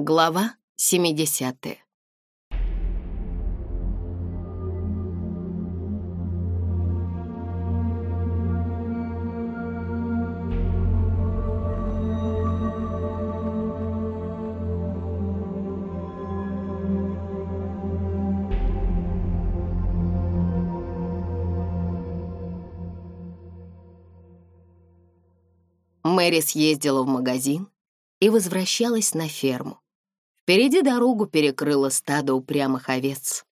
Глава 70 Мэри съездила в магазин и возвращалась на ферму. Впереди дорогу перекрыло стадо упрямых овец.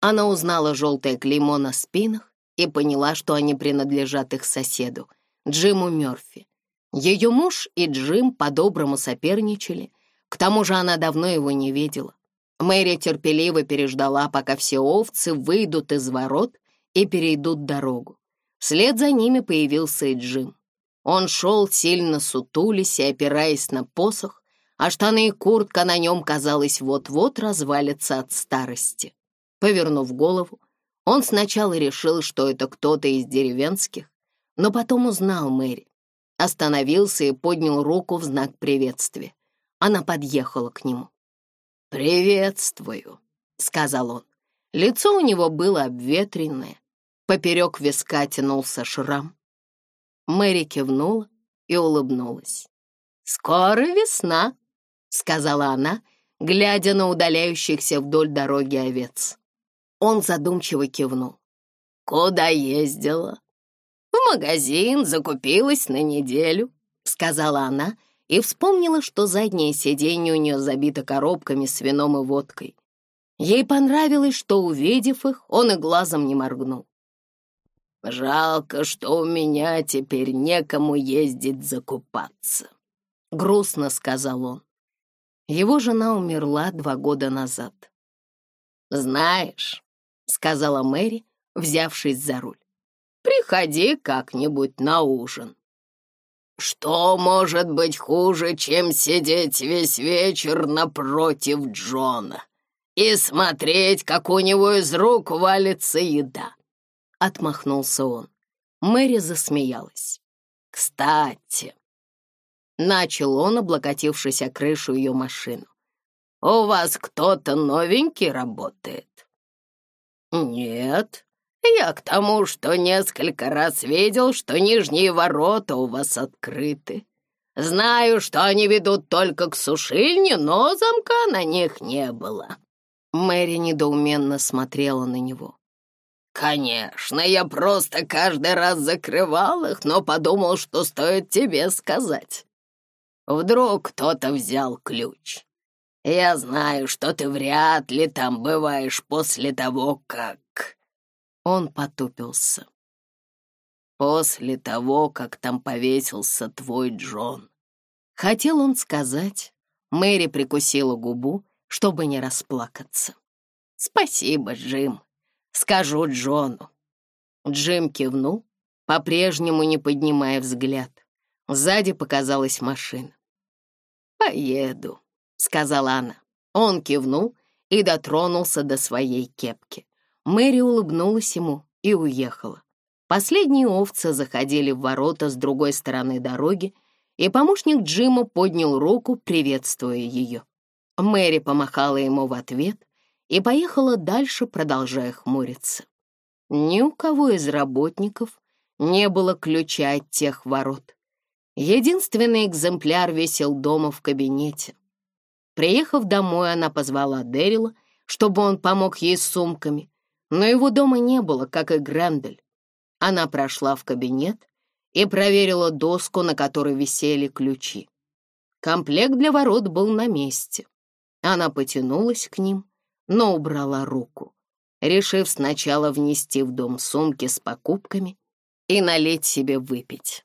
Она узнала желтое клеймо на спинах и поняла, что они принадлежат их соседу, Джиму Мёрфи. Ее муж и Джим по-доброму соперничали, к тому же она давно его не видела. Мэри терпеливо переждала, пока все овцы выйдут из ворот и перейдут дорогу. Вслед за ними появился и Джим. Он шел, сильно сутулись и опираясь на посох, а штаны и куртка на нем, казалось, вот-вот развалятся от старости. Повернув голову, он сначала решил, что это кто-то из деревенских, но потом узнал Мэри. Остановился и поднял руку в знак приветствия. Она подъехала к нему. «Приветствую», — сказал он. Лицо у него было обветренное. Поперек виска тянулся шрам. Мэри кивнула и улыбнулась. «Скоро весна», сказала она, глядя на удаляющихся вдоль дороги овец. Он задумчиво кивнул. «Куда ездила?» «В магазин, закупилась на неделю», — сказала она и вспомнила, что заднее сиденье у нее забито коробками с вином и водкой. Ей понравилось, что, увидев их, он и глазом не моргнул. «Жалко, что у меня теперь некому ездить закупаться», — грустно сказал он. Его жена умерла два года назад. «Знаешь», — сказала Мэри, взявшись за руль, «приходи как-нибудь на ужин». «Что может быть хуже, чем сидеть весь вечер напротив Джона и смотреть, как у него из рук валится еда?» — отмахнулся он. Мэри засмеялась. «Кстати, Начал он, облокотившись о крышу ее машину. «У вас кто-то новенький работает?» «Нет. Я к тому, что несколько раз видел, что нижние ворота у вас открыты. Знаю, что они ведут только к сушильне, но замка на них не было». Мэри недоуменно смотрела на него. «Конечно, я просто каждый раз закрывал их, но подумал, что стоит тебе сказать. Вдруг кто-то взял ключ. Я знаю, что ты вряд ли там бываешь после того, как...» Он потупился. «После того, как там повесился твой Джон». Хотел он сказать. Мэри прикусила губу, чтобы не расплакаться. «Спасибо, Джим. Скажу Джону». Джим кивнул, по-прежнему не поднимая взгляд. Сзади показалась машина. «Поеду», — сказала она. Он кивнул и дотронулся до своей кепки. Мэри улыбнулась ему и уехала. Последние овцы заходили в ворота с другой стороны дороги, и помощник Джима поднял руку, приветствуя ее. Мэри помахала ему в ответ и поехала дальше, продолжая хмуриться. Ни у кого из работников не было ключа от тех ворот. Единственный экземпляр висел дома в кабинете. Приехав домой, она позвала Дэрила, чтобы он помог ей с сумками, но его дома не было, как и Грендель. Она прошла в кабинет и проверила доску, на которой висели ключи. Комплект для ворот был на месте. Она потянулась к ним, но убрала руку, решив сначала внести в дом сумки с покупками и налить себе выпить.